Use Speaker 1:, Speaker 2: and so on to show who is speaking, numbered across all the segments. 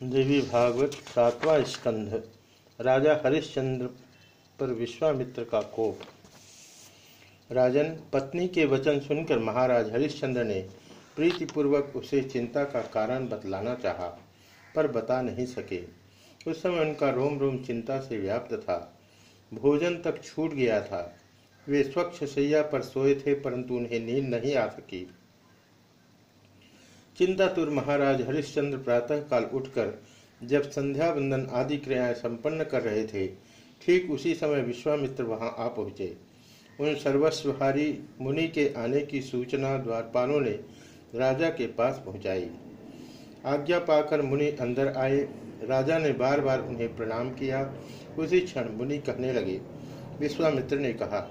Speaker 1: देवी भागवत सातवां स्कंध। राजा हरिश्चंद्र पर विश्वामित्र का कोप। राजन पत्नी के वचन सुनकर महाराज हरिश्चंद्र ने प्रीतिपूर्वक उसे चिंता का कारण बतलाना चाहा, पर बता नहीं सके। उस समय उनका रोम रोम चिंता से व्याप्त था। भोजन तक छूट गया था। वे स्वच्छ सैया पर सोए थे परंतु उन्हें नींद नहीं आ सकी। चिंतातुर महाराज हरिश्चंद्र प्रातः काल उठकर जब संध्या बंदन आदि क्रियाएँ संपन्न कर रहे थे, ठीक उसी समय विश्वामित्र वहाँ आ पहुँचे। उन सर्वस्वहारी मुनि के आने की सूचना द्वारपालों ने राजा के पास पहुंचाई। आज्ञा पाकर मुनि अंदर आए। राजा ने बार बार उन्हें प्रणाम किया। उसी क्षण मुनि कहने लगे, विश्वामित्र ने कहा,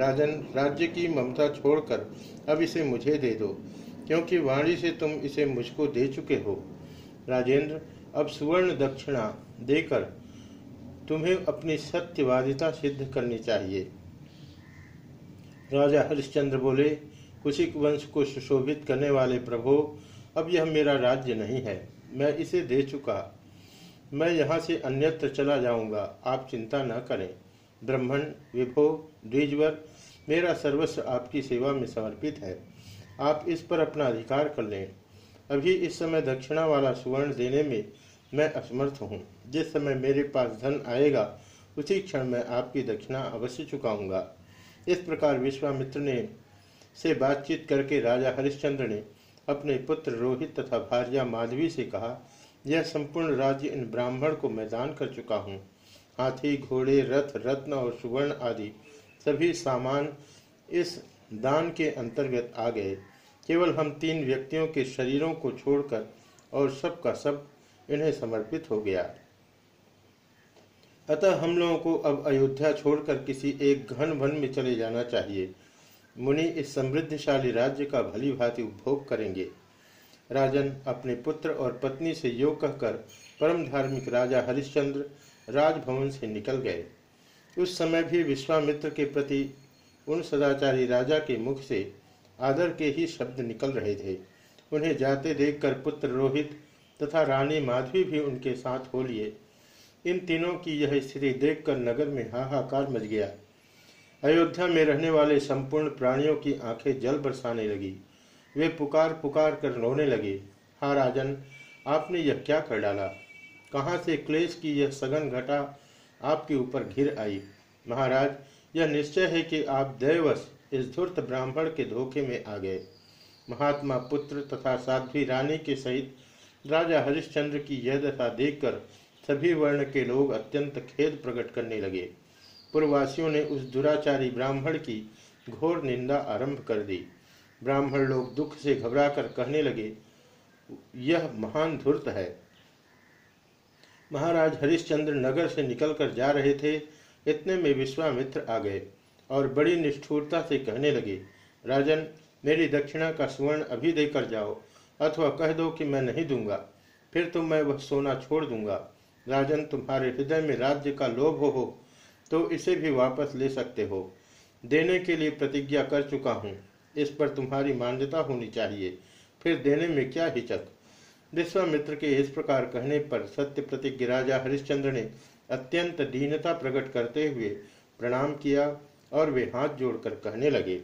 Speaker 1: राजन, राज्य की ममता छोड़कर अब इसे मुझे दे दो। क्योंकि वाणी से तुम इसे मुझको दे चुके हो। राजेंद्र, अब सुवर्ण दक्षिणा देकर तुम्हें अपनी सत्यवादिता सिद्ध करनी चाहिए। राजा हरिश्चंद्र बोले, कुशिक वंश को सुशोभित करने वाले प्रभो, अब यह मेरा राज्य नहीं है। मैं इसे दे चुका। मैं यहाँ से अन्यत्र चला जाऊँगा। आप चिंता न करें। ब्राह्मण, विभो, द्विजवर, मेरा सर्वस्व आपकी सेवा में समर्पित है। आप इस पर अपना अधिकार कर लें। अभी इस समय दक्षिणा वाला सुवर्ण देने में मैं असमर्थ हूँ। जिस समय मेरे पास धन आएगा, उसी क्षण मैं आपकी दक्षिणा अवश्य चुकाऊँगा। इस प्रकार विश्वामित्र ने से बातचीत करके राजा हरिश्चंद्र ने अपने पुत्र रोहित तथा भार्या माधवी से कहा, यह संपूर्ण राज्य इन ब्राह्मण को मैं दान कर चुका हूँ। हाथी, घोड़े, रथ, रत्न और सुवर्ण आदि सभी सामान इस दान के अंतर्गत आ गए। केवल हम तीन व्यक्तियों के शरीरों को छोड़कर और सब का सब इन्हें समर्पित हो गया। अतः हम लोगों को अब अयोध्या छोड़कर किसी एक घन वन में चले जाना चाहिए। मुनि इस समृद्धशाली राज्य का भली भांति उपभोग करेंगे। राजन अपने पुत्र और पत्नी से योग कहकर परम धार्मिक राजा हरिश्चंद्र राजभवन से निकल गए। उस समय भी विश्वामित्र के प्रति उन सदाचारी राजा के मुख से आदर के ही शब्द निकल रहे थे। उन्हें जाते देखकर पुत्र रोहित तथा रानी माधवी भी उनके साथ हो लिए। इन तीनों की यह स्थिति देखकर नगर में हाहाकार मच गया। अयोध्या में रहने वाले संपूर्ण प्राणियों की आँखें जल बरसाने लगी। वे पुकार पुकार कर रोने लगे, हा राजन, आपने यह क्या कर डाला? कहाँ से क्लेश की यह सघन घटा आपके ऊपर घिर आई? महाराज यह निश्चय है कि आप दैवश इस धूर्त ब्राह्मण के धोखे में आ गए। महात्मा पुत्र तथा साध्वी रानी के सहित राजा हरिश्चंद्र की यह दशा देखकर सभी वर्ण के लोग अत्यंत खेद प्रकट करने लगे। पूर्ववासियों ने उस दुराचारी ब्राह्मण की घोर निंदा आरंभ कर दी। ब्राह्मण लोग दुख से घबराकर कहने लगे, यह महान धूर्त है। महाराज हरिश्चंद्र नगर से निकलकर जा रहे थे। इतने में विश्वामित्र आ गए और बड़ी निष्ठुरता से कहने लगे राजन मेरी दक्षिणा का स्वर्ण अभी देकर जाओ अथवा कह दो कि मैं नहीं दूँगा फिर तो मैं वह सोना छोड़ दूँगा। राजन तुम्हारे हृदय में राज्य का लोभ हो, हो तो इसे भी वापस ले सकते हो। देने के लिए प्रतिज्ञा कर चुका हूँ इस पर तुम्हारी मान्यता होनी चाहिए फिर देने में क्या हिचक? विश्वामित्र के इस प्रकार कहने पर सत्य प्रतिज्ञ राजा हरिश्चंद्र ने अत्यंत दीनता प्रकट करते हुए प्रणाम किया और वे हाथ जोड़कर कहने लगे